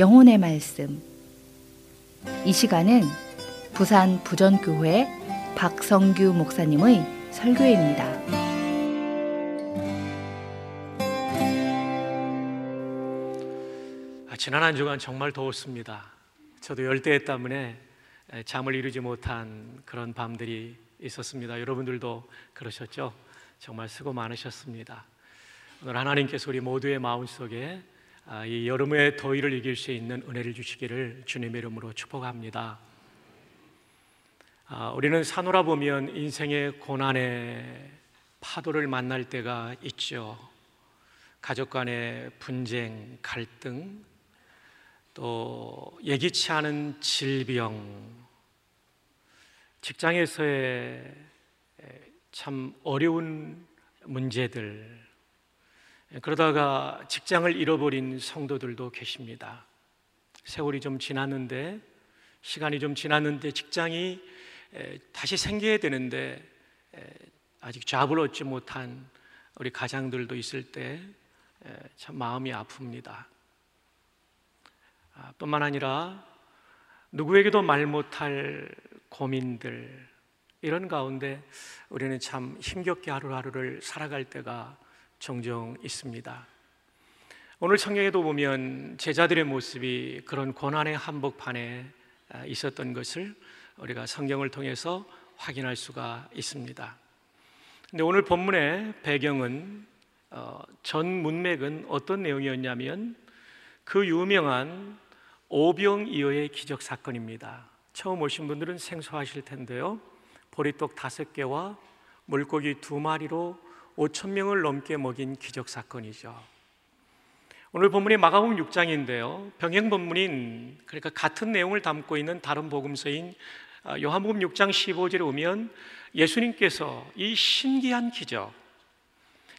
영혼의 말씀. 이 시간은 부산 부전교회 박성규 목사님의 설교입니다. 아, 지난 한 주간 정말 더웠습니다. 저도 열대에 때문에 잠을 이루지 못한 그런 밤들이 있었습니다. 여러분들도 그러셨죠? 정말 수고 많으셨습니다. 오늘 하나님께서 우리 모두의 마음 속에 아, 이 여름의 더위를 이길 수 있는 은혜를 주시기를 주님의 이름으로 축복합니다. 아, 우리는 사노라 보면 인생의 고난의 파도를 만날 때가 있죠. 가족 간의 분쟁, 갈등, 또 예기치 않은 질병, 직장에서의 참 어려운 문제들, 그러다가 직장을 잃어버린 성도들도 계십니다. 세월이 좀 지났는데, 시간이 좀 지났는데 직장이 다시 생겨야 되는데 아직 잡을 얻지 못한 우리 가장들도 있을 때 참 마음이 아픕니다. 아, 뿐만 아니라 누구에게도 말 못할 고민들 이런 가운데 우리는 참 힘겹게 하루하루를 살아갈 때가 종종 있습니다. 오늘 성경에도 보면 제자들의 모습이 그런 고난의 한복판에 아, 있었던 것을 우리가 성경을 통해서 확인할 수가 있습니다. 근데 오늘 본문의 배경은 어, 전 문맥은 어떤 내용이었냐면 그 유명한 오병이어의 기적 사건입니다. 처음 오신 분들은 생소하실 텐데요. 보리떡 다섯 개와 물고기 두 마리로 5천 명을 넘게 먹인 기적 사건이죠. 오늘 본문이 마가복음 6장인데요. 병행 본문인 그러니까 같은 내용을 담고 있는 다른 복음서인 아, 요한복음 6장 15절에 오면 예수님께서 이 신기한 기적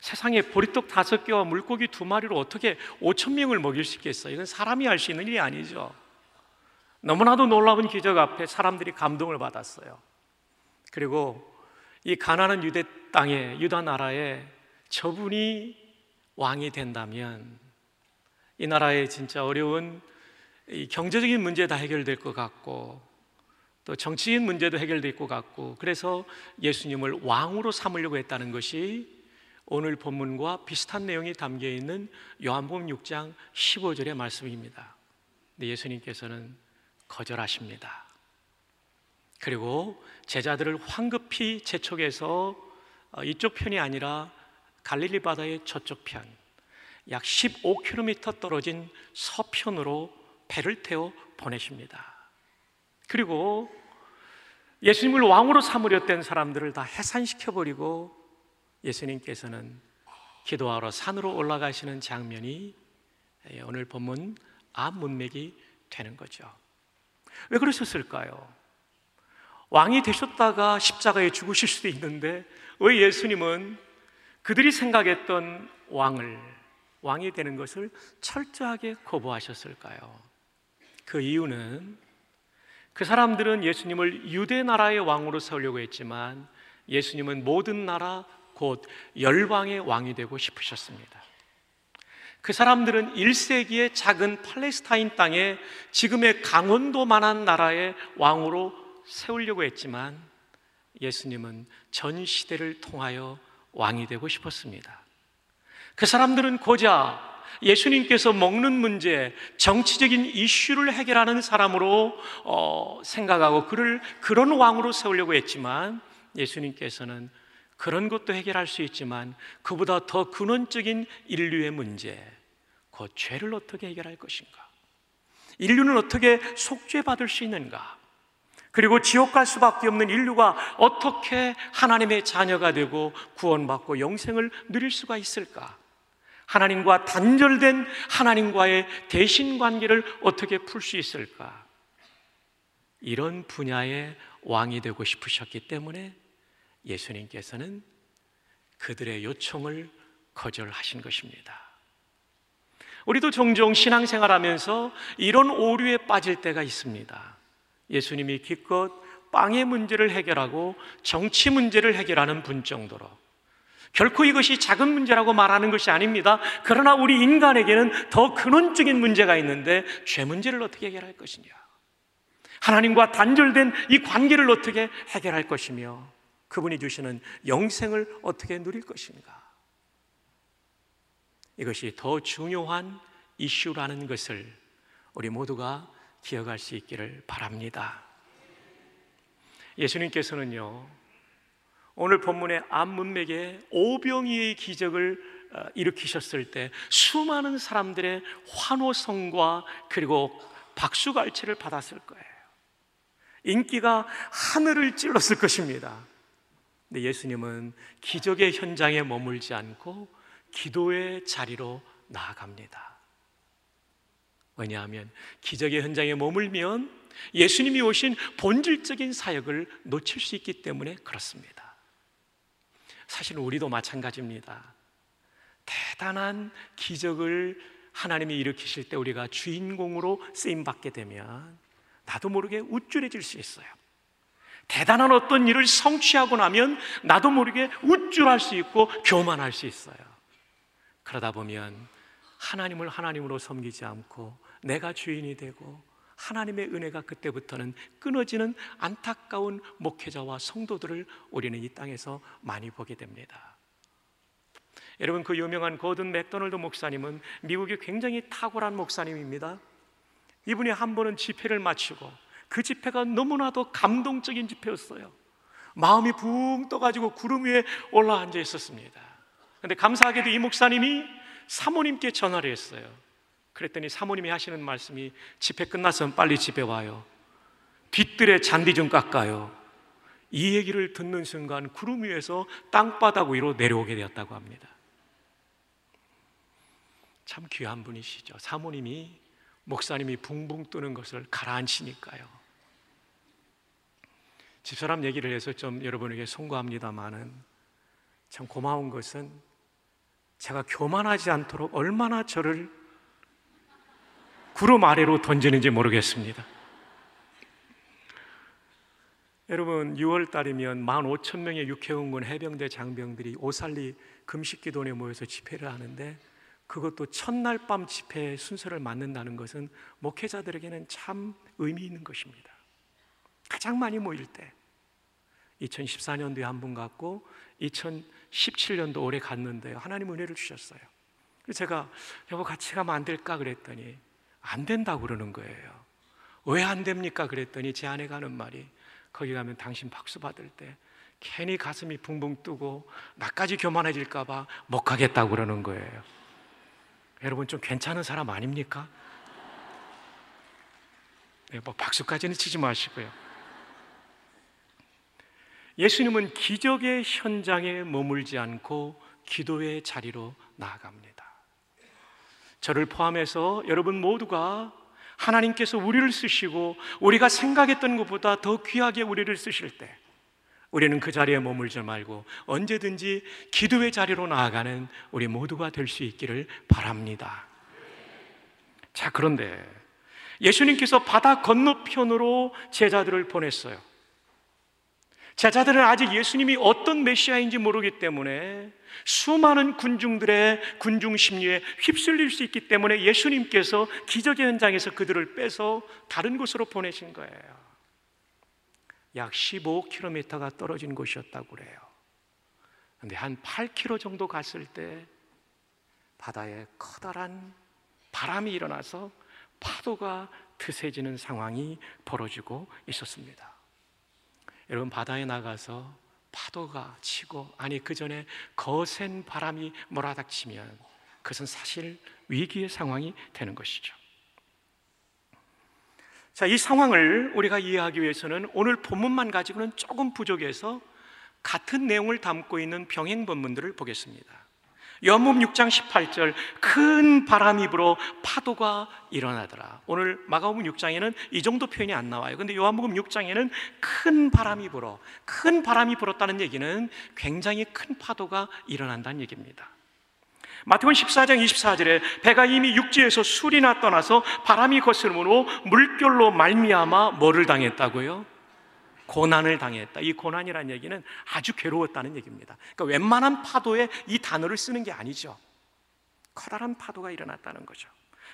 세상에 보리떡 다섯 개와 물고기 두 마리로 어떻게 5천 명을 먹일 수 있겠어요? 이건 사람이 할 수 있는 일이 아니죠. 너무나도 놀라운 기적 앞에 사람들이 감동을 받았어요. 그리고 이 가나안 유대 땅에 유다 나라에 저분이 왕이 된다면 이 나라의 진짜 어려운 경제적인 문제 다 해결될 것 같고 또 정치인 문제도 해결될 것 같고 그래서 예수님을 왕으로 삼으려고 했다는 것이 오늘 본문과 비슷한 내용이 담겨 있는 요한복음 6장 15절의 말씀입니다. 근데 예수님께서는 거절하십니다. 그리고 제자들을 황급히 재촉해서 어, 이쪽 편이 아니라 갈릴리 바다의 저쪽 편, 약 15km 떨어진 서편으로 배를 태워 보내십니다. 그리고 예수님을 왕으로 삼으려던 사람들을 다 해산시켜 버리고 예수님께서는 기도하러 산으로 올라가시는 장면이 오늘 본문 앞 문맥이 되는 거죠. 왜 그러셨을까요? 왕이 되셨다가 십자가에 죽으실 수도 있는데 왜 예수님은 그들이 생각했던 왕을 왕이 되는 것을 철저하게 거부하셨을까요? 그 이유는 그 사람들은 예수님을 유대 나라의 왕으로 세우려고 했지만 예수님은 모든 나라 곧 열방의 왕이 되고 싶으셨습니다. 그 사람들은 1세기의 작은 팔레스타인 땅에 지금의 강원도만한 나라의 왕으로 세우려고 했지만 예수님은 전 시대를 통하여 왕이 되고 싶었습니다. 그 사람들은 고작 예수님께서 먹는 문제, 정치적인 이슈를 해결하는 사람으로 어, 생각하고 그를 그런 왕으로 세우려고 했지만 예수님께서는 그런 것도 해결할 수 있지만 그보다 더 근원적인 인류의 문제, 그 죄를 어떻게 해결할 것인가? 인류는 어떻게 속죄받을 수 있는가? 그리고 지옥 갈 수밖에 없는 인류가 어떻게 하나님의 자녀가 되고 구원받고 영생을 누릴 수가 있을까? 하나님과 단절된 하나님과의 대신 관계를 어떻게 풀 수 있을까? 이런 분야의 왕이 되고 싶으셨기 때문에 예수님께서는 그들의 요청을 거절하신 것입니다. 우리도 종종 신앙생활 하면서 이런 오류에 빠질 때가 있습니다. 예수님이 기껏 빵의 문제를 해결하고 정치 문제를 해결하는 분 정도로 결코 이것이 작은 문제라고 말하는 것이 아닙니다. 그러나 우리 인간에게는 더 근원적인 문제가 있는데 죄 문제를 어떻게 해결할 것이냐. 하나님과 단절된 이 관계를 어떻게 해결할 것이며 그분이 주시는 영생을 어떻게 누릴 것인가. 이것이 더 중요한 이슈라는 것을 우리 모두가 기억할 수 있기를 바랍니다. 예수님께서는요, 오늘 본문의 암문맥에 오병이의 기적을 어, 일으키셨을 때 수많은 사람들의 환호성과 그리고 박수갈채를 받았을 거예요. 인기가 하늘을 찔렀을 것입니다. 근데 예수님은 기적의 현장에 머물지 않고 기도의 자리로 나아갑니다. 왜냐하면 기적의 현장에 머물면 예수님이 오신 본질적인 사역을 놓칠 수 있기 때문에 그렇습니다. 사실 우리도 마찬가지입니다. 대단한 기적을 하나님이 일으키실 때 우리가 주인공으로 쓰임 받게 되면 나도 모르게 우쭐해질 수 있어요. 대단한 어떤 일을 성취하고 나면 나도 모르게 우쭐할 수 있고 교만할 수 있어요. 그러다 보면 하나님을 하나님으로 섬기지 않고 내가 주인이 되고 하나님의 은혜가 그때부터는 끊어지는 안타까운 목회자와 성도들을 우리는 이 땅에서 많이 보게 됩니다. 여러분 그 유명한 고든 맥도널드 목사님은 미국의 굉장히 탁월한 목사님입니다. 이분이 한 번은 집회를 마치고 그 집회가 너무나도 감동적인 집회였어요. 마음이 붕 떠가지고 구름 위에 올라앉아 있었습니다. 근데 감사하게도 이 목사님이 사모님께 전화를 했어요. 그랬더니 사모님이 하시는 말씀이 집회 끝났으면 빨리 집에 와요. 뒤뜰에 잔디 좀 깎아요. 이 얘기를 듣는 순간 구름 위에서 땅바닥 위로 내려오게 되었다고 합니다. 참 귀한 분이시죠. 사모님이 목사님이 붕붕 뜨는 것을 가라앉히니까요. 집사람 얘기를 해서 좀 여러분에게 송구합니다만은 참 고마운 것은 제가 교만하지 않도록 얼마나 저를 구름 아래로 던지는지 모르겠습니다. 여러분 6월 달이면 15,000명의 육해공군 해병대 장병들이 오살리 금식기도원에 모여서 집회를 하는데 그것도 첫날 밤 집회 순서를 맞는다는 것은 목회자들에게는 참 의미 있는 것입니다. 가장 많이 모일 때 2014년도에 한 분 갔고 2017년도 올해 갔는데요. 하나님 은혜를 주셨어요. 제가 여보 같이 가면 안 될까 그랬더니 안 된다고 그러는 거예요. 왜 안 됩니까? 그랬더니 제 아내가 하는 말이 거기 가면 당신 박수 받을 때 괜히 가슴이 붕붕 뜨고 나까지 교만해질까봐 못 가겠다고 그러는 거예요. 여러분 좀 괜찮은 사람 아닙니까? 네, 뭐 박수까지는 치지 마시고요. 예수님은 기적의 현장에 머물지 않고 기도의 자리로 나아갑니다. 저를 포함해서 여러분 모두가 하나님께서 우리를 쓰시고 우리가 생각했던 것보다 더 귀하게 우리를 쓰실 때 우리는 그 자리에 머물지 말고 언제든지 기도의 자리로 나아가는 우리 모두가 될 수 있기를 바랍니다. 자, 그런데 예수님께서 바다 건너편으로 제자들을 보냈어요. 제자들은 아직 예수님이 어떤 메시아인지 모르기 때문에 수많은 군중들의 군중 심리에 휩쓸릴 수 있기 때문에 예수님께서 기적의 현장에서 그들을 빼서 다른 곳으로 보내신 거예요. 약 15km가 떨어진 곳이었다고 그래요. 근데 한 8km 정도 갔을 때 바다에 커다란 바람이 일어나서 파도가 드세지는 상황이 벌어지고 있었습니다. 여러분 바다에 나가서 파도가 치고 아니 그 전에 거센 바람이 몰아닥치면 그것은 사실 위기의 상황이 되는 것이죠. 자, 이 상황을 우리가 이해하기 위해서는 오늘 본문만 가지고는 조금 부족해서 같은 내용을 담고 있는 병행 본문들을 보겠습니다. 요한복음 6장 18절 큰 바람이 불어 파도가 일어나더라. 오늘 마가복음 6장에는 이 정도 표현이 안 나와요. 근데 요한복음 6장에는 큰 바람이 불어 큰 바람이 불었다는 얘기는 굉장히 큰 파도가 일어난다는 얘기입니다. 마태복음 14장 24절에 배가 이미 육지에서 술이나 떠나서 바람이 거스름으로 물결로 말미암아 뭐를 당했다고요? 고난을 당했다. 이 고난이라는 얘기는 아주 괴로웠다는 얘기입니다. 그러니까 웬만한 파도에 이 단어를 쓰는 게 아니죠. 커다란 파도가 일어났다는 거죠.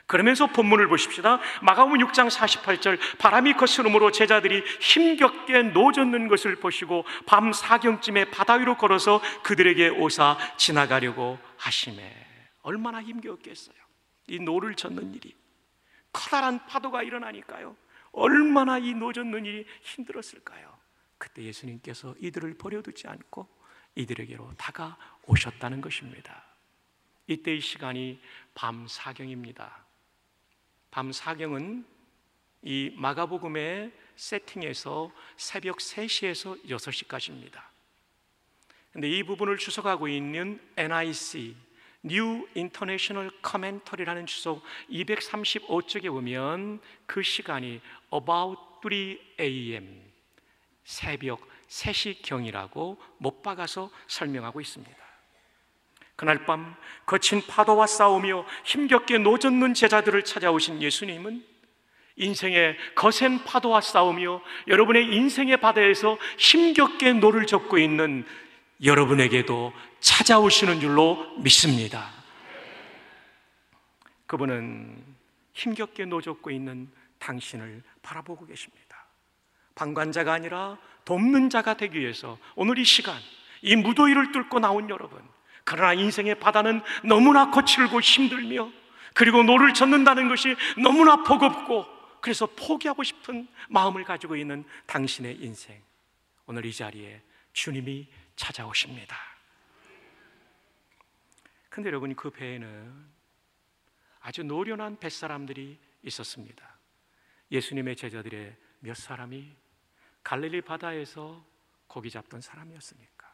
그러면서 본문을 보십시다. 마가복음 6장 48절 바람이 거스름으로 제자들이 힘겹게 노젓는 것을 보시고 밤 사경쯤에 바다 위로 걸어서 그들에게 오사 지나가려고 하심에 얼마나 힘겹겠어요. 이 노를 젓는 일이 커다란 파도가 일어나니까요. 얼마나 이 노젓는 일이 힘들었을까요? 그때 예수님께서 이들을 버려두지 않고 이들에게로 다가오셨다는 것입니다. 이때의 시간이 밤 사경입니다. 밤 사경은 이 마가복음의 세팅에서 새벽 3시에서 6시까지입니다. 근데 이 부분을 주석하고 있는 NIC New International Commentary라는 주석 235쪽에 보면 그 시간이 about 3 a.m. 새벽 3시경이라고 못 박아서 설명하고 있습니다. 그날 밤 거친 파도와 싸우며 힘겹게 노젓는 제자들을 찾아오신 예수님은 인생의 거센 파도와 싸우며 여러분의 인생의 바다에서 힘겹게 노를 젓고 있는 여러분에게도 찾아오시는 줄로 믿습니다. 그분은 힘겹게 노젓고 있는 당신을 바라보고 계십니다. 방관자가 아니라 돕는 자가 되기 위해서 오늘 이 시간, 이 무더위를 뚫고 나온 여러분, 그러나 인생의 바다는 너무나 거칠고 힘들며 그리고 노를 젓는다는 것이 너무나 버겁고 그래서 포기하고 싶은 마음을 가지고 있는 당신의 인생. 오늘 이 자리에 주님이 찾아오십니다. 근데 여러분 그 배에는 아주 노련한 뱃사람들이 있었습니다. 예수님의 제자들의 몇 사람이 갈릴리 바다에서 고기 잡던 사람이었으니까.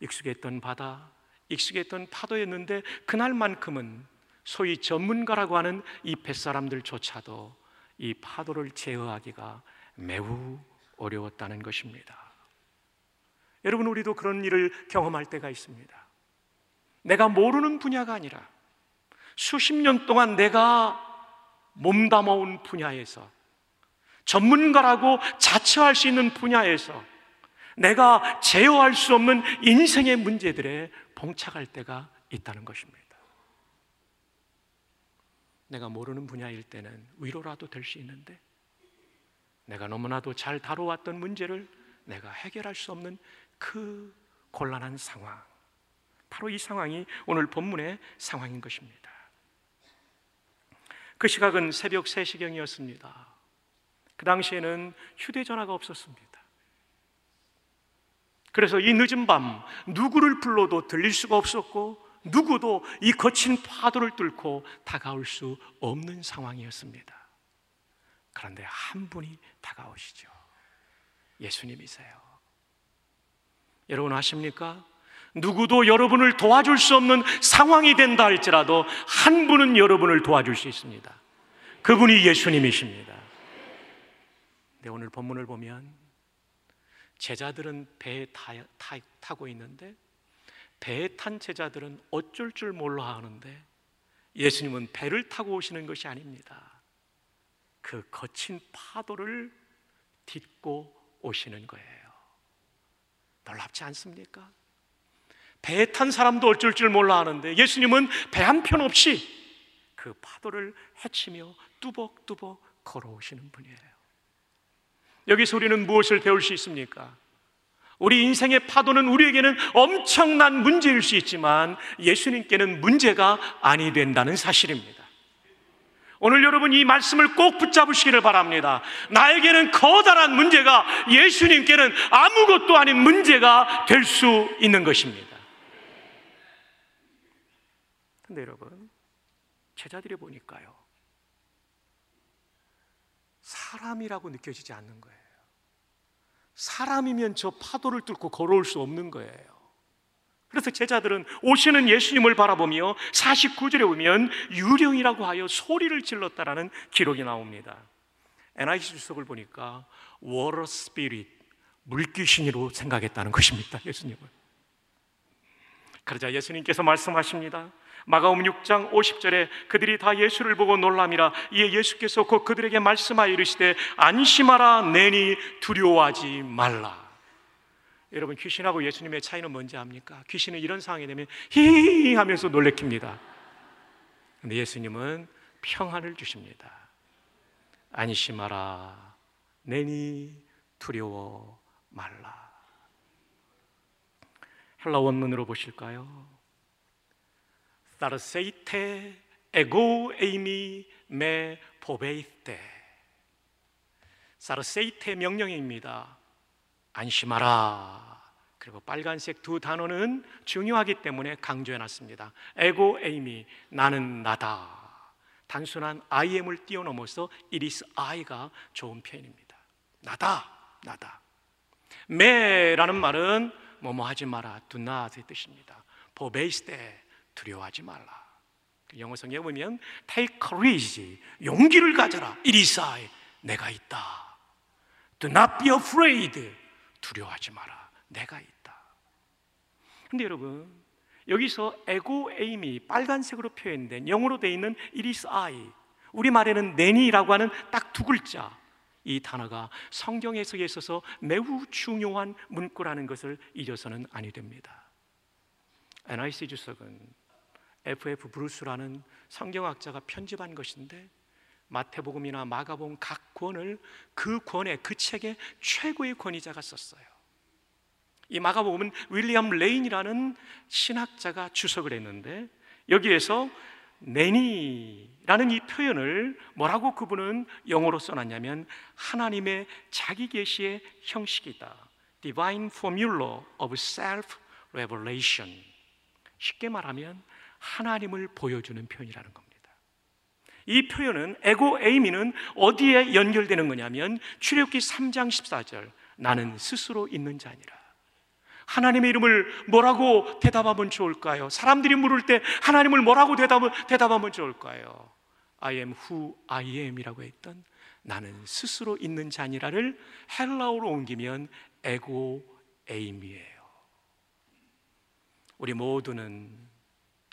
익숙했던 바다, 익숙했던 파도였는데 그날만큼은 소위 전문가라고 하는 이 뱃사람들조차도 이 파도를 제어하기가 매우 어려웠다는 것입니다. 여러분, 우리도 그런 일을 경험할 때가 있습니다. 내가 모르는 분야가 아니라 수십 년 동안 내가 몸담아온 분야에서 전문가라고 자처할 수 있는 분야에서 내가 제어할 수 없는 인생의 문제들에 봉착할 때가 있다는 것입니다. 내가 모르는 분야일 때는 위로라도 될 수 있는데 내가 너무나도 잘 다뤄왔던 문제를 내가 해결할 수 없는 그 곤란한 상황. 바로 이 상황이 오늘 본문의 상황인 것입니다. 그 시각은 새벽 3시경이었습니다. 그 당시에는 휴대전화가 없었습니다. 그래서 이 늦은 밤 누구를 불러도 들릴 수가 없었고 누구도 이 거친 파도를 뚫고 다가올 수 없는 상황이었습니다. 그런데 한 분이 다가오시죠. 예수님이세요. 여러분 아십니까? 누구도 여러분을 도와줄 수 없는 상황이 된다 할지라도 한 분은 여러분을 도와줄 수 있습니다. 그분이 예수님이십니다. 네, 오늘 본문을 보면 제자들은 배에 타, 타, 타고 있는데 배에 탄 제자들은 어쩔 줄 몰라 하는데 예수님은 배를 타고 오시는 것이 아닙니다. 그 거친 파도를 딛고 오시는 거예요. 놀랍지 않습니까? 배에 탄 사람도 어쩔 줄 몰라 하는데 예수님은 배 한 편 없이 그 파도를 헤치며 뚜벅뚜벅 걸어오시는 분이에요. 여기서 우리는 무엇을 배울 수 있습니까? 우리 인생의 파도는 우리에게는 엄청난 문제일 수 있지만 예수님께는 문제가 아니 된다는 사실입니다. 오늘 여러분 이 말씀을 꼭 붙잡으시기를 바랍니다. 나에게는 커다란 문제가 예수님께는 아무것도 아닌 문제가 될 수 있는 것입니다. 근데 여러분, 제자들이 보니까요. 사람이라고 느껴지지 않는 거예요. 사람이면 저 파도를 뚫고 걸어올 수 없는 거예요. 그래서 제자들은 오시는 예수님을 바라보며 49절에 보면 유령이라고 하여 소리를 질렀다라는 기록이 나옵니다. NIC 주석을 보니까 water spirit, 물귀신으로 생각했다는 것입니다. 예수님을. 그러자 예수님께서 말씀하십니다. 마가음 6장 50절에 그들이 다 예수를 보고 놀람이라 이에 예수께서 곧 그들에게 말씀하여 이르시되 안심하라 내니 두려워하지 말라. 여러분 귀신하고 예수님의 차이는 뭔지 압니까? 귀신은 이런 상황이 되면 히히 하면서 놀래킵니다. 근데 예수님은 평안을 주십니다. 안심하라 내니 두려워 말라. 헬라 원문으로 보실까요? 사르세이테 에고 에이미 메 포베이테 사르세이테 명령입니다. 안심하라. 그리고 빨간색 두 단어는 중요하기 때문에 강조해 놨습니다. 에고 에이미 나는 나다. 단순한 I am을 뛰어넘어서 it is I가 좋은 표현입니다. 나다. 나다. 메라는 말은 뭐뭐 하지 마라. do not의 뜻입니다. 포베이스테 두려워하지 말라. 영어 성경에 보면 take courage 용기를 가져라. it is I 내가 있다. do not be afraid 두려워하지 마라. 내가 있다. 근데 여러분 여기서 에고 에임이 빨간색으로 표현된 영어로 되어 있는 it is I 우리 말에는 내니라고 하는 딱 두 글자 이 단어가 성경 해석에 있어서 매우 중요한 문구라는 것을 잊어서는 아니 됩니다. NIC 주석은 F.F. 브루스라는 성경학자가 편집한 것인데 마태복음이나 마가복음 각 권을 그 권의 그 책의 최고의 권위자가 썼어요. 이 마가복음은 윌리엄 레인이라는 신학자가 주석을 했는데 여기에서 내니라는 이 표현을 뭐라고 그분은 영어로 써놨냐면 하나님의 자기 계시의 형식이다. Divine Formula of Self Revelation. 쉽게 말하면 하나님을 보여주는 표현이라는 겁니다. 이 표현은 에고 에이미는 어디에 연결되는 거냐면 출애굽기 3장 14절 나는 스스로 있는 자니라. 하나님의 이름을 뭐라고 대답하면 좋을까요? 사람들이 물을 때 하나님을 뭐라고 대답, 대답하면 좋을까요? I am who I am이라고 했던 나는 스스로 있는 자니라를 헬라어로 옮기면 에고 에임이에요. 우리 모두는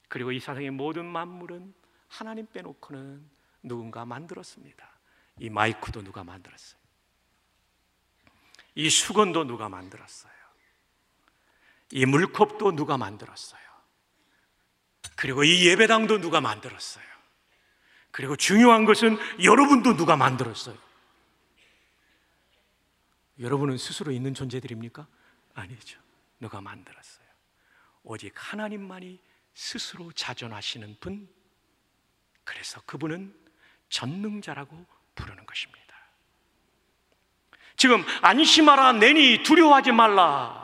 그리고 이 세상의 모든 만물은 하나님 빼놓고는 누군가 만들었습니다. 이 마이크도 누가 만들었어요. 이 수건도 누가 만들었어요. 이 물컵도 누가 만들었어요. 그리고 이 예배당도 누가 만들었어요. 그리고 중요한 것은 여러분도 누가 만들었어요. 여러분은 스스로 있는 존재들입니까? 아니죠. 누가 만들었어요. 오직 하나님만이 스스로 자존하시는 분. 그래서 그분은 전능자라고 부르는 것입니다. 지금 안심하라 내니 두려워하지 말라.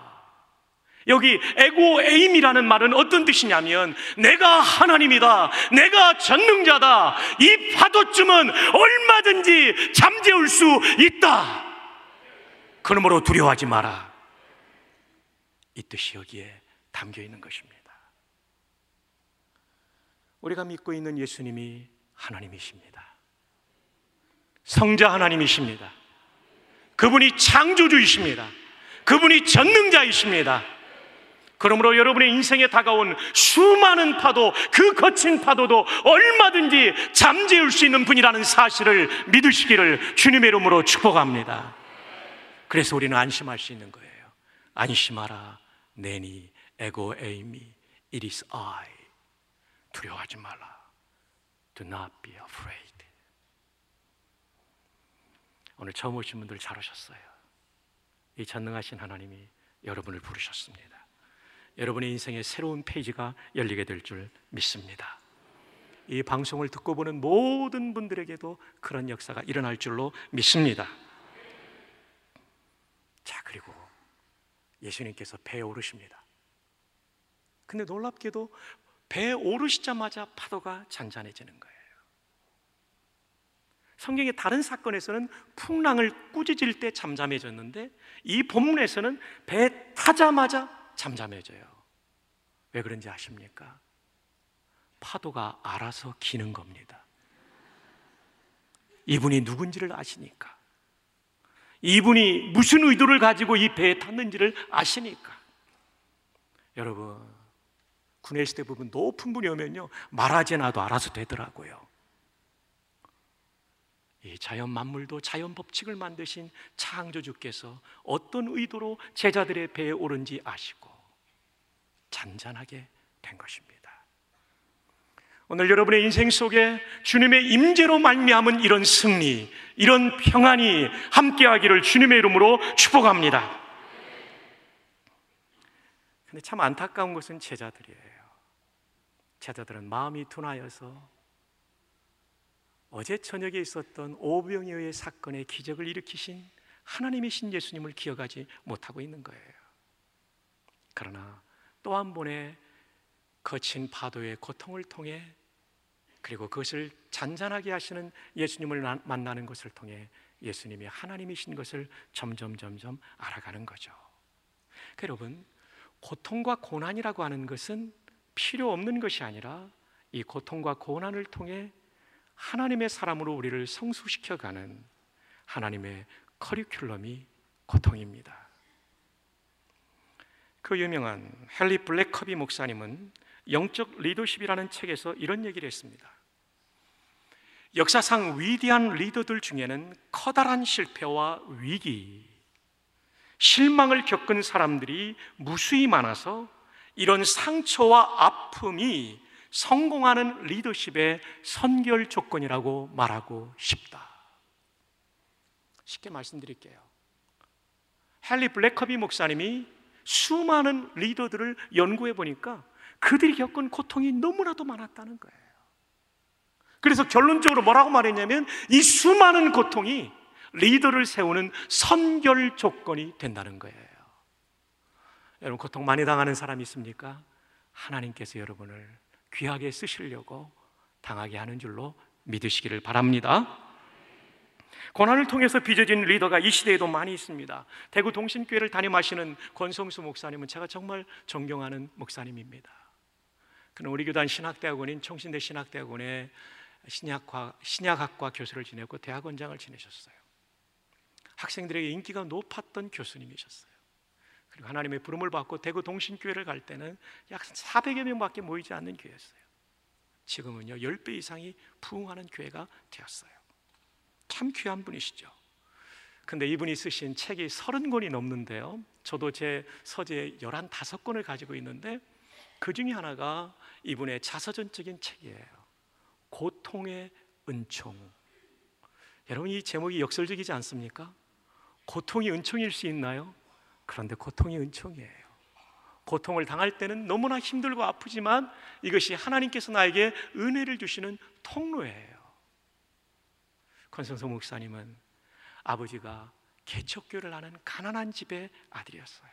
여기 에고 에임이라는 말은 어떤 뜻이냐면 내가 하나님이다. 내가 전능자다. 이 파도쯤은 얼마든지 잠재울 수 있다. 그러므로 두려워하지 마라. 이 뜻이 여기에 담겨 있는 것입니다. 우리가 믿고 있는 예수님이 하나님이십니다. 성자 하나님이십니다. 그분이 창조주이십니다. 그분이 전능자이십니다. 그러므로 여러분의 인생에 다가온 수많은 파도, 그 거친 파도도 얼마든지 잠재울 수 있는 분이라는 사실을 믿으시기를 주님의 이름으로 축복합니다. 그래서 우리는 안심할 수 있는 거예요. 안심하라. 내니 에고 에이미 it is I. 두려워하지 말라. Do not be afraid. 오늘 처음 오신 분들 잘 오셨어요. 이 전능하신 하나님이 여러분을 부르셨습니다. 여러분의 인생의 새로운 페이지가 열리게 될 줄 믿습니다. 이 방송을 듣고 보는 모든 분들에게도 그런 역사가 일어날 줄로 믿습니다. 자, 그리고 예수님께서 배에 오르십니다. 근데 놀랍게도 배에 오르시자마자 파도가 잔잔해지는 거예요. 성경의 다른 사건에서는 풍랑을 꾸짖을 때 잠잠해졌는데 이 본문에서는 배 타자마자 잠잠해져요. 왜 그런지 아십니까? 파도가 알아서 기는 겁니다. 이분이 누군지를 아시니까. 이분이 무슨 의도를 가지고 이 배에 탔는지를 아시니까. 여러분, 구내시대 부분 높은 분이 오면요 말하지 않아도 알아서 되더라고요. 이 자연 만물도 자연 법칙을 만드신 창조주께서 어떤 의도로 제자들의 배에 오른지 아시고 잔잔하게 된 것입니다. 오늘 여러분의 인생 속에 주님의 임재로 말미암은 이런 승리, 이런 평안이 함께하기를 주님의 이름으로 축복합니다. 근데 참 안타까운 것은 제자들이에요. 제자들은 마음이 둔하여서 어제 저녁에 있었던 오병이어의 사건의 기적을 일으키신 하나님의 신 예수님을 기억하지 못하고 있는 거예요. 그러나 또 한 번의 거친 파도의 고통을 통해 그리고 그것을 잔잔하게 하시는 예수님을 만나는 것을 통해 예수님이 하나님이신 것을 점점 점점 알아가는 거죠. 여러분, 고통과 고난이라고 하는 것은 필요 없는 것이 아니라 이 고통과 고난을 통해 하나님의 사람으로 우리를 성숙시켜 가는 하나님의 커리큘럼이 고통입니다. 그 유명한 헨리 블랙커비 목사님은 영적 리더십이라는 책에서 이런 얘기를 했습니다. 역사상 위대한 리더들 중에는 커다란 실패와 위기, 실망을 겪은 사람들이 무수히 많아서 이런 상처와 아픔이 성공하는 리더십의 선결 조건이라고 말하고 싶다. 쉽게 말씀드릴게요. 헨리 블랙커비 목사님이 수많은 리더들을 연구해 보니까 그들이 겪은 고통이 너무나도 많았다는 거예요. 그래서 결론적으로 뭐라고 말했냐면 이 수많은 고통이 리더를 세우는 선결 조건이 된다는 거예요. 여러분 고통 많이 당하는 사람 있습니까? 하나님께서 여러분을 귀하게 쓰시려고 당하게 하는 줄로 믿으시기를 바랍니다. 고난을 통해서 빚어진 리더가 이 시대에도 많이 있습니다. 대구 동신교회를 담임하시는 권성수 목사님은 제가 정말 존경하는 목사님입니다. 그는 우리 교단 신학대학원인 청신대 신학대학원의 신약과, 신약학과 교수를 지냈고 대학원장을 지내셨어요. 학생들에게 인기가 높았던 교수님이셨어요. 그리고 하나님의 부름을 받고 대구 동신교회를 갈 때는 약 400여 명밖에 모이지 않는 교회였어요. 지금은요 10배 이상이 부흥하는 교회가 되었어요. 참 귀한 분이시죠. 근데 이분이 쓰신 책이 30권이 넘는데요. 저도 제 서재 15권을 가지고 있는데 그 중에 하나가 이분의 자서전적인 책이에요. 고통의 은총. 여러분 이 제목이 역설적이지 않습니까? 고통이 은총일 수 있나요? 그런데 고통이 은총이에요. 고통을 당할 때는 너무나 힘들고 아프지만 이것이 하나님께서 나에게 은혜를 주시는 통로예요. 권성성 목사님은 아버지가 개척교를 하는 가난한 집의 아들이었어요.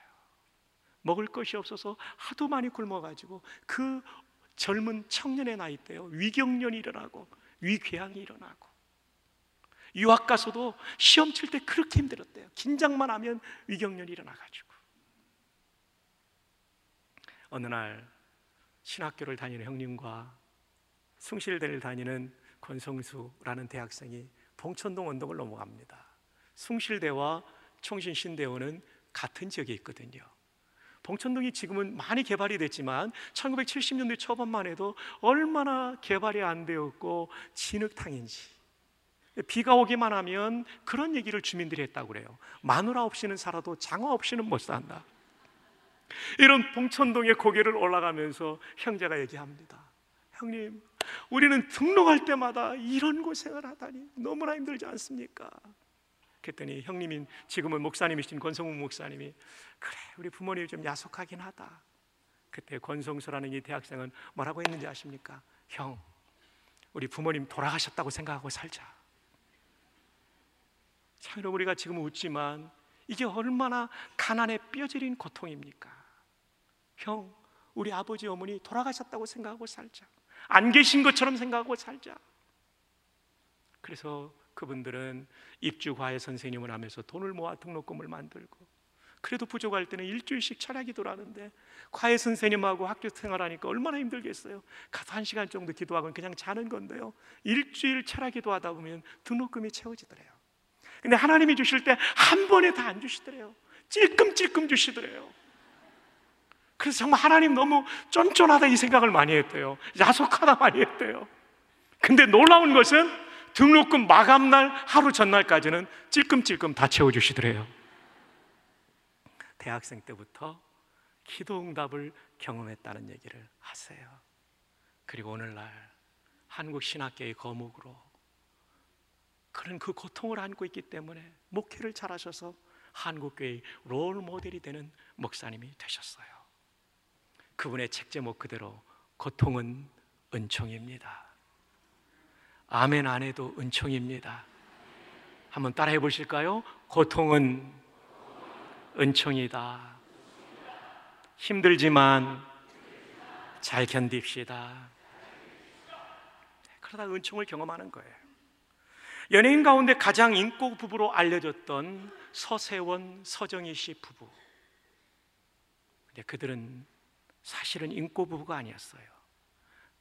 먹을 것이 없어서 하도 많이 굶어가지고 그 젊은 청년의 나이 때요 위경련이 일어나고 위궤양이 일어나고 유학 가서도 시험 칠 때 그렇게 힘들었대요. 긴장만 하면 위경련이 일어나가지고 어느 날 신학교를 다니는 형님과 숭실대를 다니는 권성수라는 대학생이 봉천동 언덕을 넘어갑니다. 숭실대와 총신신대원은 같은 지역에 있거든요. 봉천동이 지금은 많이 개발이 됐지만 1970년대 초반만 해도 얼마나 개발이 안 되었고 진흙탕인지 비가 오기만 하면 그런 얘기를 주민들이 했다고 그래요. 마누라 없이는 살아도 장화 없이는 못 산다. 이런 봉천동의 고개를 올라가면서 형제가 얘기합니다. 형님, 우리는 등록할 때마다 이런 고생을 하다니 너무나 힘들지 않습니까? 그랬더니 형님인 지금은 목사님이신 권성우 목사님이 그래 우리 부모님이 좀 야속하긴 하다. 그때 권성수라는 이 대학생은 뭐라고 했는지 아십니까? 형, 우리 부모님 돌아가셨다고 생각하고 살자. 참 우리가 지금 웃지만 이게 얼마나 가난에 뼈저린 고통입니까? 형, 우리 아버지 어머니 돌아가셨다고 생각하고 살자. 안 계신 것처럼 생각하고 살자. 그래서 그분들은 입주 과외 선생님을 하면서 돈을 모아 등록금을 만들고 그래도 부족할 때는 일주일씩 철야 기도를 하는데 과외 선생님하고 학교 생활하니까 얼마나 힘들겠어요. 가서 한 시간 정도 기도하고 그냥 자는 건데요. 일주일 철야 기도 하다 보면 등록금이 채워지더래요. 근데 하나님이 주실 때 한 번에 다 안 주시더래요. 찔끔찔끔 주시더래요. 그래서 정말 하나님 너무 쫀쫀하다 이 생각을 많이 했대요. 야속하다 많이 했대요. 근데 놀라운 것은 등록금 마감날 하루 전날까지는 찔끔찔끔 다 채워주시더래요. 대학생 때부터 기도 응답을 경험했다는 얘기를 하세요. 그리고 오늘날 한국 신학계의 거목으로 그런 그 고통을 안고 있기 때문에 목회를 잘하셔서 한국교회의 롤 모델이 되는 목사님이 되셨어요. 그분의 책 제목 그대로 고통은 은총입니다. 아멘 안 해도 은총입니다. 한번 따라해 보실까요? 고통은 은총이다. 힘들지만 잘 견딥시다. 그러다 은총을 경험하는 거예요. 연예인 가운데 가장 인고 부부로 알려졌던 서세원, 서정희 씨 부부. 근데 그들은 사실은 인고 부부가 아니었어요.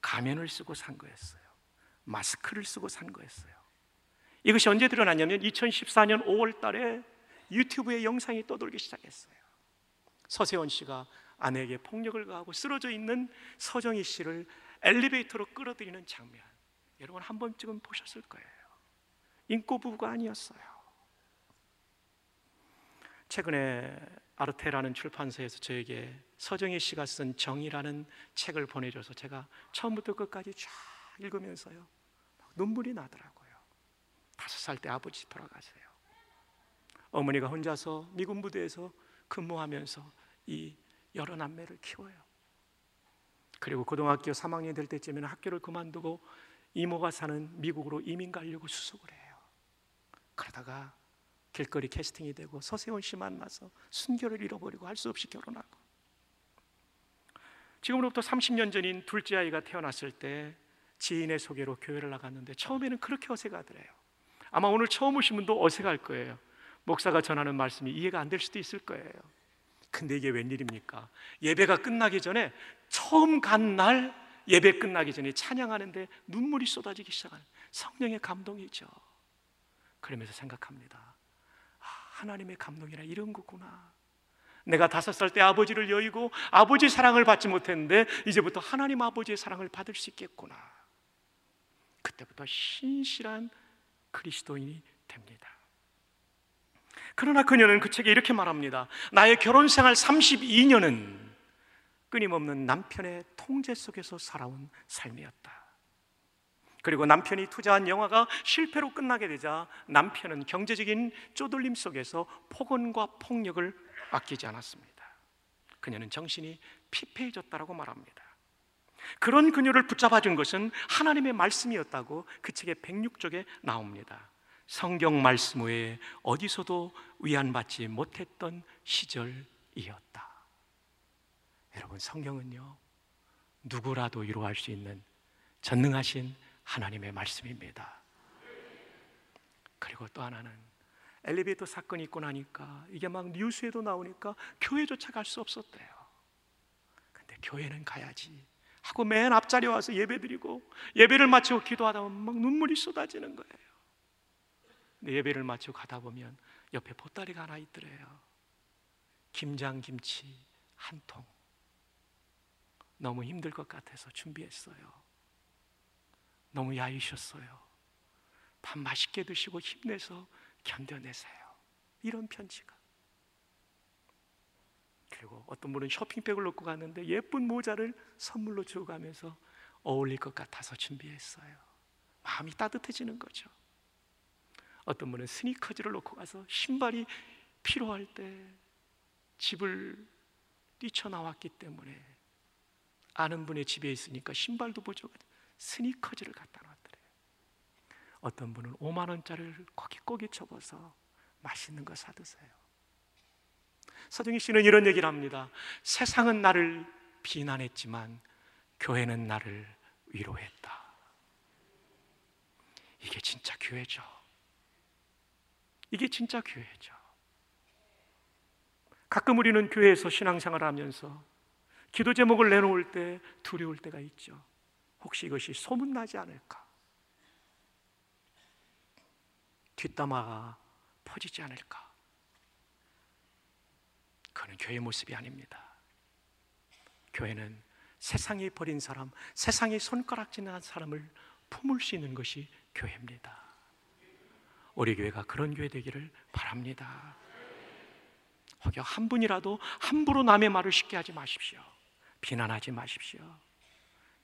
가면을 쓰고 산 거였어요. 마스크를 쓰고 산 거였어요. 이것이 언제 드러났냐면 2014년 5월 달에 유튜브에 영상이 떠돌기 시작했어요. 서세원 씨가 아내에게 폭력을 가하고 쓰러져 있는 서정희 씨를 엘리베이터로 끌어들이는 장면. 여러분 한 번쯤은 보셨을 거예요. 인고 부부가 아니었어요. 최근에 아르테라는 출판사에서 저에게 서정희 씨가 쓴 정이라는 책을 보내줘서 제가 처음부터 끝까지 쫙 읽으면서요 눈물이 나더라고요. 다섯 살 때 아버지 돌아가세요. 어머니가 혼자서 미군 부대에서 근무하면서 이 여러 남매를 키워요. 그리고 고등학교 3학년 될 때쯤에는 학교를 그만두고 이모가 사는 미국으로 이민 가려고 수속을 해요. 그러다가 길거리 캐스팅이 되고 서세원 씨 만나서 순결을 잃어버리고 할 수 없이 결혼하고 지금으로부터 30년 전인 둘째 아이가 태어났을 때 지인의 소개로 교회를 나갔는데 처음에는 그렇게 어색하더래요. 아마 오늘 처음 오신 분도 어색할 거예요. 목사가 전하는 말씀이 이해가 안 될 수도 있을 거예요. 근데 이게 웬일입니까? 예배가 끝나기 전에 처음 간 날 예배 끝나기 전에 찬양하는데 눈물이 쏟아지기 시작하는 성령의 감동이죠. 그러면서 생각합니다. 아, 하나님의 감동이라 이런 거구나. 내가 다섯 살 때 아버지를 여의고 아버지 사랑을 받지 못했는데 이제부터 하나님 아버지의 사랑을 받을 수 있겠구나. 그때부터 신실한 그리스도인이 됩니다. 그러나 그녀는 그 책에 이렇게 말합니다. 나의 결혼 생활 32년은 끊임없는 남편의 통제 속에서 살아온 삶이었다. 그리고 남편이 투자한 영화가 실패로 끝나게 되자 남편은 경제적인 쪼들림 속에서 폭언과 폭력을 아끼지 않았습니다. 그녀는 정신이 피폐해졌다라고 말합니다. 그런 그녀를 붙잡아 준 것은 하나님의 말씀이었다고 그 책의 106쪽에 나옵니다. 성경 말씀 외에 어디서도 위안받지 못했던 시절이었다. 여러분, 성경은요, 누구라도 위로할 수 있는 전능하신 하나님의 말씀입니다. 그리고 또 하나는 엘리베이터 사건이 있고 나니까 이게 막 뉴스에도 나오니까 교회조차 갈 수 없었대요. 근데 교회는 가야지. 하고 맨 앞자리에 와서 예배 드리고 예배를 마치고 기도하다 보면 막 눈물이 쏟아지는 거예요. 예배를 마치고 가다 보면 옆에 보따리가 하나 있더래요. 김장 김치 한 통. 너무 힘들 것 같아서 준비했어요. 너무 야이셨어요. 밥 맛있게 드시고 힘내서 견뎌내세요. 이런 편지가. 그리고 어떤 분은 쇼핑백을 놓고 갔는데 예쁜 모자를 선물로 주고 가면서 어울릴 것 같아서 준비했어요. 마음이 따뜻해지는 거죠. 어떤 분은 스니커즈를 놓고 가서 신발이 필요할 때 집을 뛰쳐나왔기 때문에 아는 분의 집에 있으니까 신발도 보조가지고 스니커즈를 갖다 놨더래요. 어떤 분은 5만 원짜리를 고기고기 접어서 맛있는 거 사드세요. 서정희 씨는 이런 얘기를 합니다. 세상은 나를 비난했지만 교회는 나를 위로했다. 이게 진짜 교회죠. 이게 진짜 교회죠. 가끔 우리는 교회에서 신앙생활을 하면서 기도 제목을 내놓을 때 두려울 때가 있죠. 혹시 이것이 소문나지 않을까? 뒷담화가 퍼지지 않을까? 그는 교회 모습이 아닙니다. 교회는 세상이 버린 사람, 세상이 손가락질한 사람을 품을 수 있는 것이 교회입니다. 우리 교회가 그런 교회 되기를 바랍니다. 혹여 한 분이라도 함부로 남의 말을 쉽게 하지 마십시오. 비난하지 마십시오.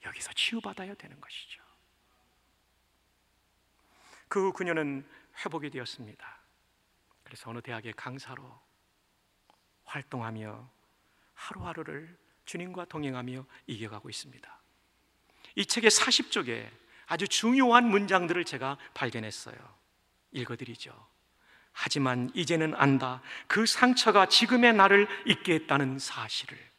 여기서 치유받아야 되는 것이죠. 그 후 그녀는 회복이 되었습니다. 그래서 어느 대학의 강사로 활동하며 하루하루를 주님과 동행하며 이겨가고 있습니다. 이 책의 40쪽에 아주 중요한 문장들을 제가 발견했어요. 읽어드리죠. 하지만 이제는 안다. 그 상처가 지금의 나를 있게 했다는 사실을.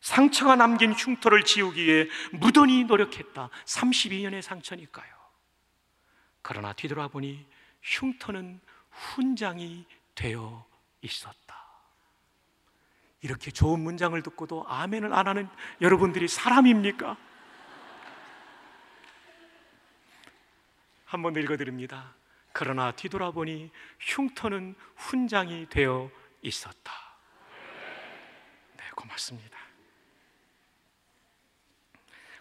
상처가 남긴 흉터를 지우기 위해 무던히 노력했다. 32년의 상처니까요. 그러나 뒤돌아보니 흉터는 훈장이 되어 있었다. 이렇게 좋은 문장을 듣고도 아멘을 안 하는 여러분들이 사람입니까? 한번더 읽어드립니다. 그러나 뒤돌아보니 흉터는 훈장이 되어 있었다. 네, 고맙습니다.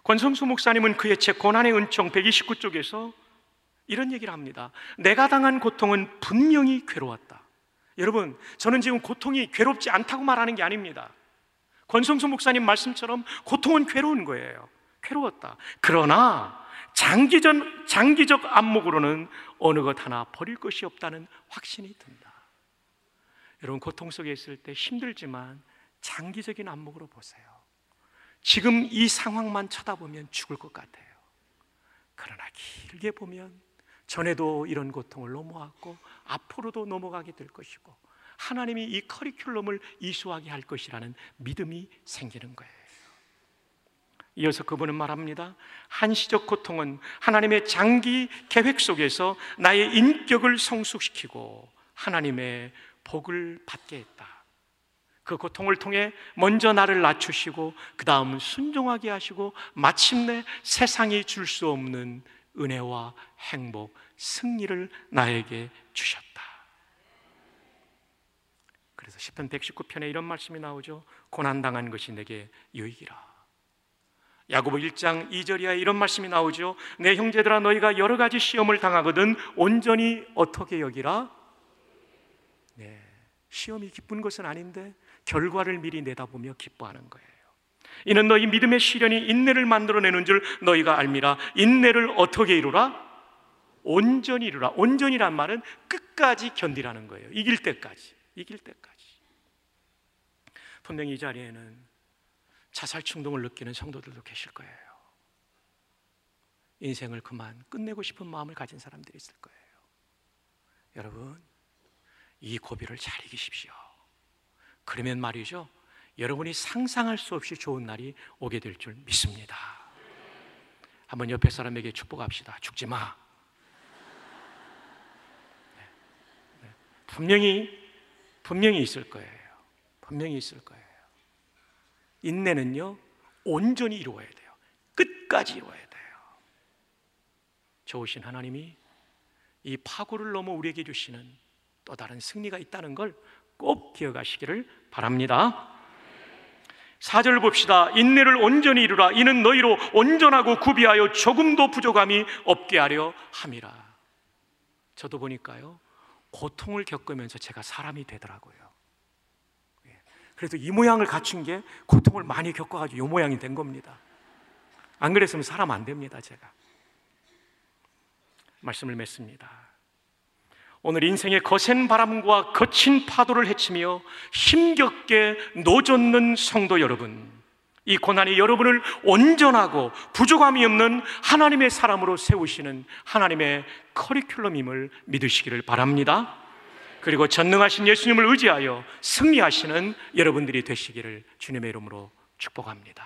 권성수 목사님은 그의 책 고난의 은총 129쪽에서 이런 얘기를 합니다. 내가 당한 고통은 분명히 괴로웠다. 여러분, 저는 지금 고통이 괴롭지 않다고 말하는 게 아닙니다. 권성수 목사님 말씀처럼 고통은 괴로운 거예요. 괴로웠다. 그러나 장기전, 장기적 안목으로는 어느 것 하나 버릴 것이 없다는 확신이 든다. 여러분, 고통 속에 있을 때 힘들지만 장기적인 안목으로 보세요. 지금 이 상황만 쳐다보면 죽을 것 같아요. 그러나 길게 보면 전에도 이런 고통을 넘어왔고 앞으로도 넘어가게 될 것이고 하나님이 이 커리큘럼을 이수하게 할 것이라는 믿음이 생기는 거예요. 이어서 그분은 말합니다. 한시적 고통은 하나님의 장기 계획 속에서 나의 인격을 성숙시키고 하나님의 복을 받게 했다. 그 고통을 통해 먼저 나를 낮추시고 그 다음 순종하게 하시고 마침내 세상이 줄 수 없는 은혜와 행복, 승리를 나에게 주셨다. 그래서 10편 119편에 이런 말씀이 나오죠. 고난 당한 것이 내게 유익이라. 야고보 1장 2절이야 이런 말씀이 나오죠. 내 형제들아 너희가 여러 가지 시험을 당하거든 온전히 어떻게 여기라? 네. 시험이 기쁜 것은 아닌데 결과를 미리 내다보며 기뻐하는 거예요. 이는 너희 믿음의 시련이 인내를 만들어내는 줄 너희가 알미라. 인내를 어떻게 이루라? 온전히 이루라. 온전이란 말은 끝까지 견디라는 거예요. 이길 때까지. 이길 때까지. 분명히 이 자리에는 자살 충동을 느끼는 성도들도 계실 거예요. 인생을 그만 끝내고 싶은 마음을 가진 사람들이 있을 거예요. 여러분, 이 고비를 잘 이기십시오. 그러면 말이죠. 여러분이 상상할 수 없이 좋은 날이 오게 될 줄 믿습니다. 한번 옆에 사람에게 축복합시다. 죽지 마. 네. 네. 분명히 분명히 있을 거예요. 분명히 있을 거예요. 인내는요 온전히 이루어야 돼요. 끝까지 이루어야 돼요. 좋으신 하나님이 이 파고를 넘어 우리에게 주시는 또 다른 승리가 있다는 걸 꼭 기억하시기를 바랍니다. 4절 봅시다. 인내를 온전히 이루라. 이는 너희로 온전하고 구비하여 조금도 부족함이 없게 하려 함이라. 저도 보니까요. 고통을 겪으면서 제가 사람이 되더라고요. 예. 그래도 이 모양을 갖춘 게 고통을 많이 겪어가지고 이 모양이 된 겁니다. 안 그랬으면 사람 안 됩니다, 제가. 말씀을 맺습니다. 오늘 인생의 거센 바람과 거친 파도를 헤치며 힘겹게 노젓는 성도 여러분, 이 고난이 여러분을 온전하고 부족함이 없는 하나님의 사람으로 세우시는 하나님의 커리큘럼임을 믿으시기를 바랍니다. 그리고 전능하신 예수님을 의지하여 승리하시는 여러분들이 되시기를 주님의 이름으로 축복합니다.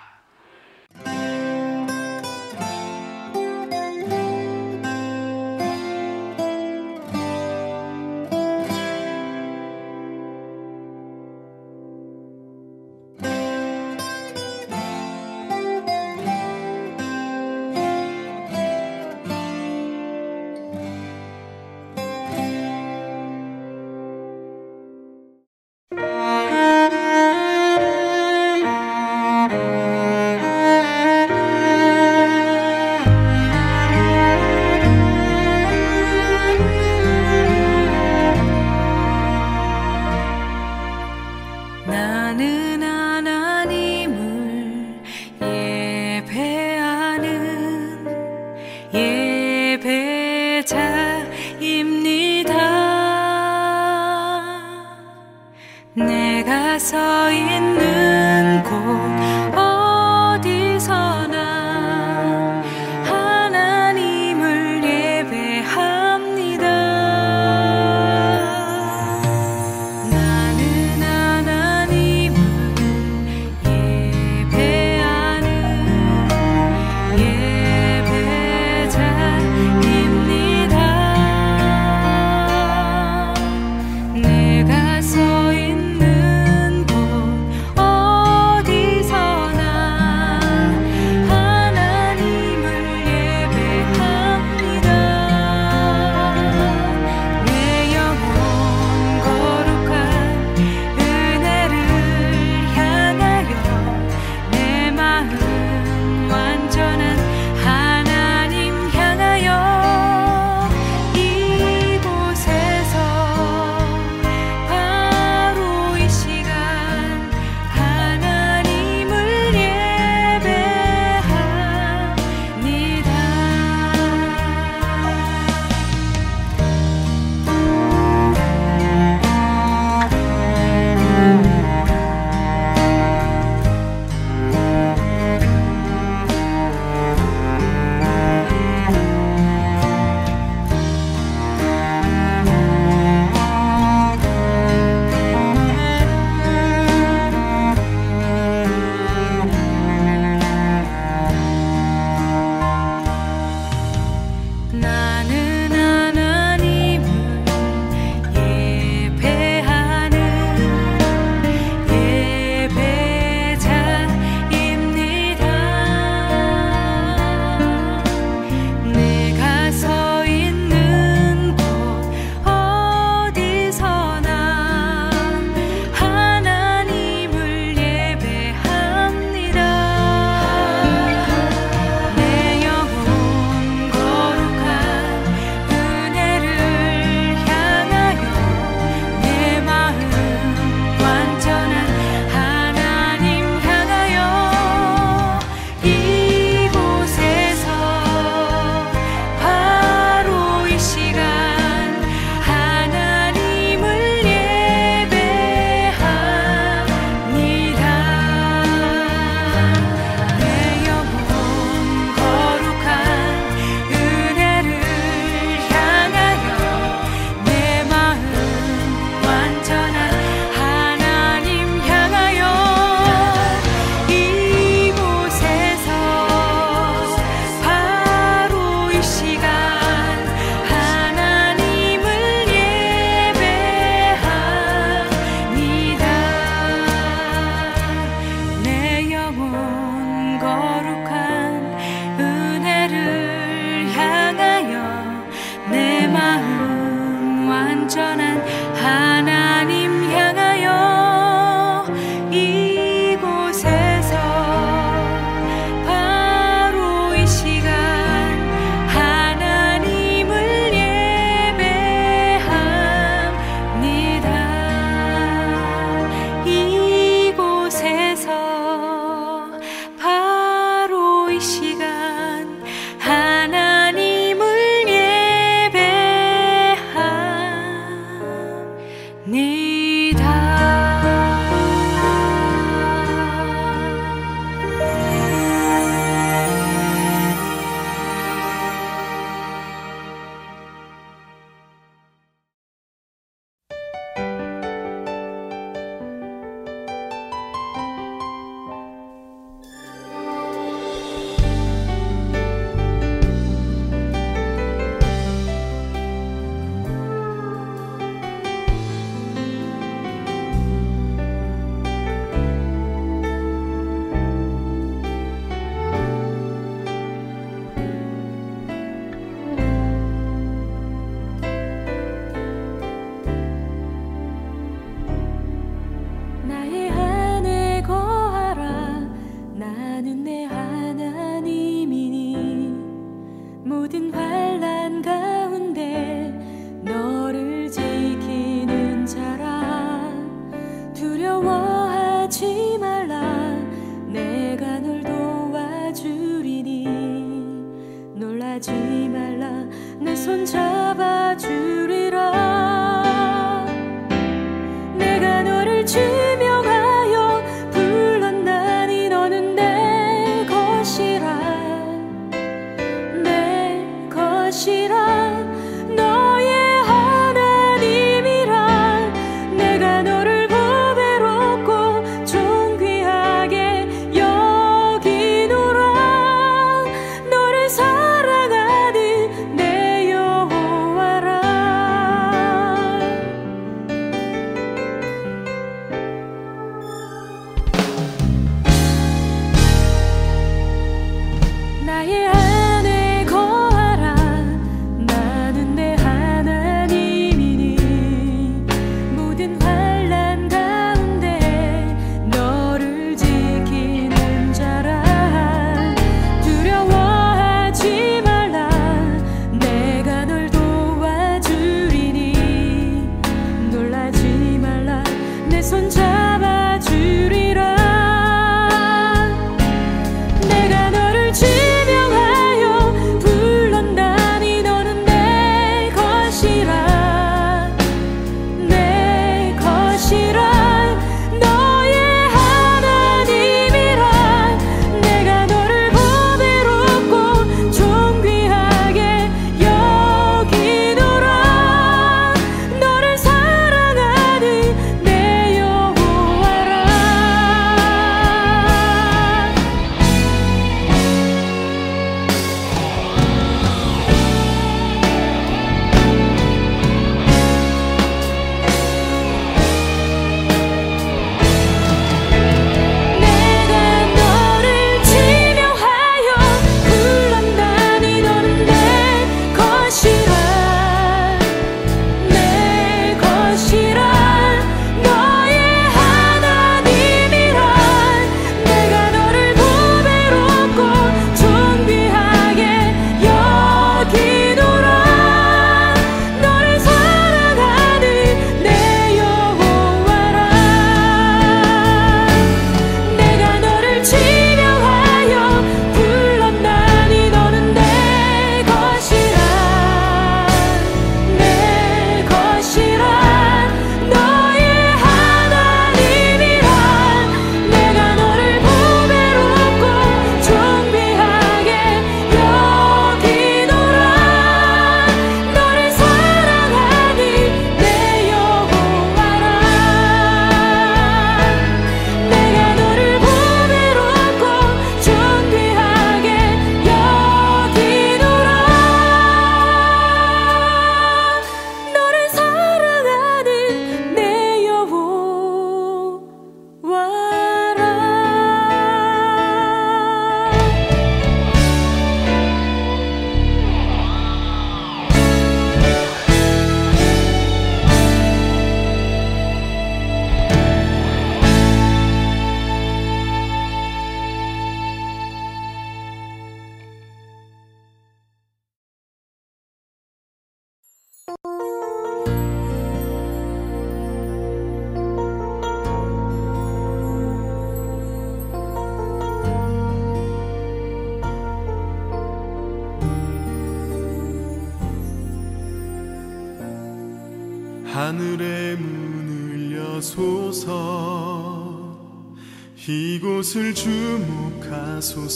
주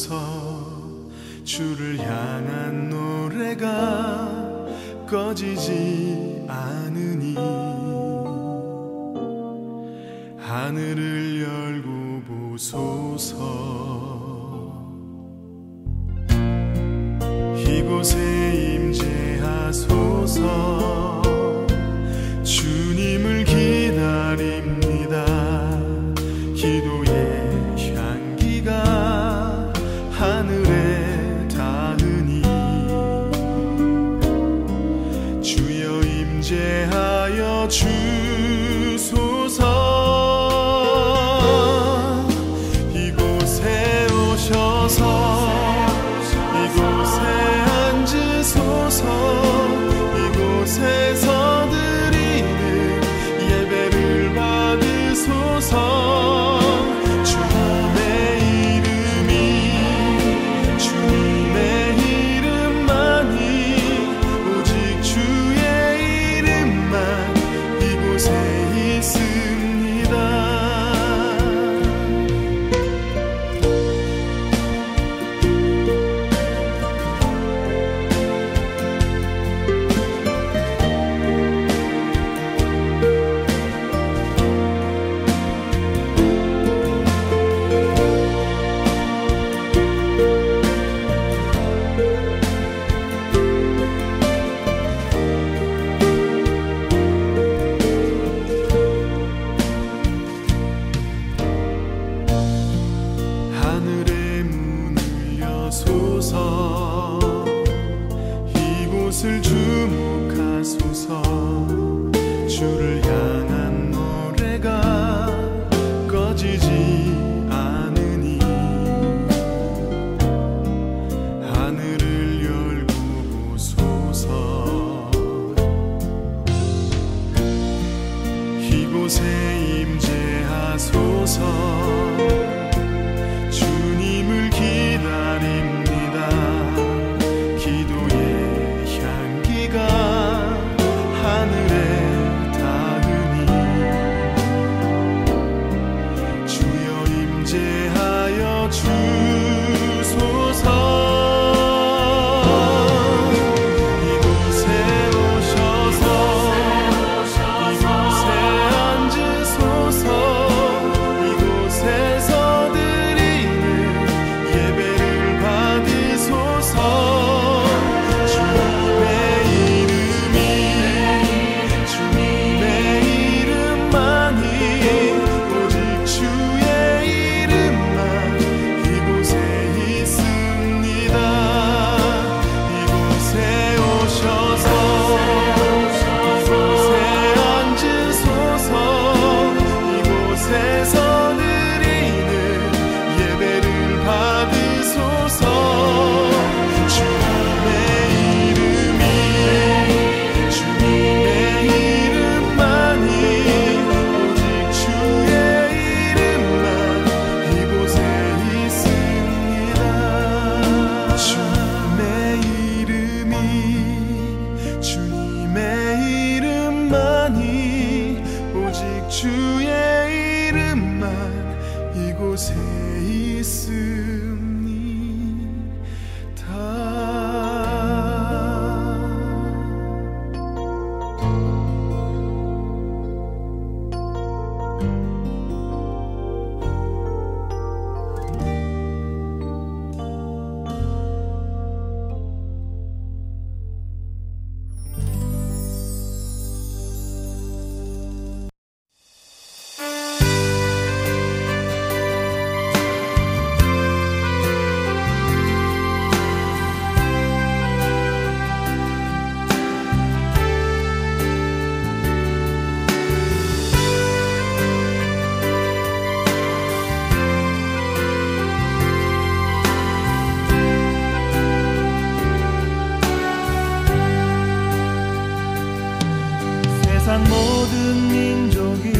모든 민족이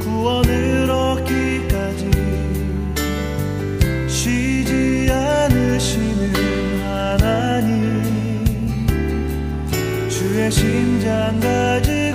구원을 얻기까지 쉬지 않으시는 하나님 주의 심장까지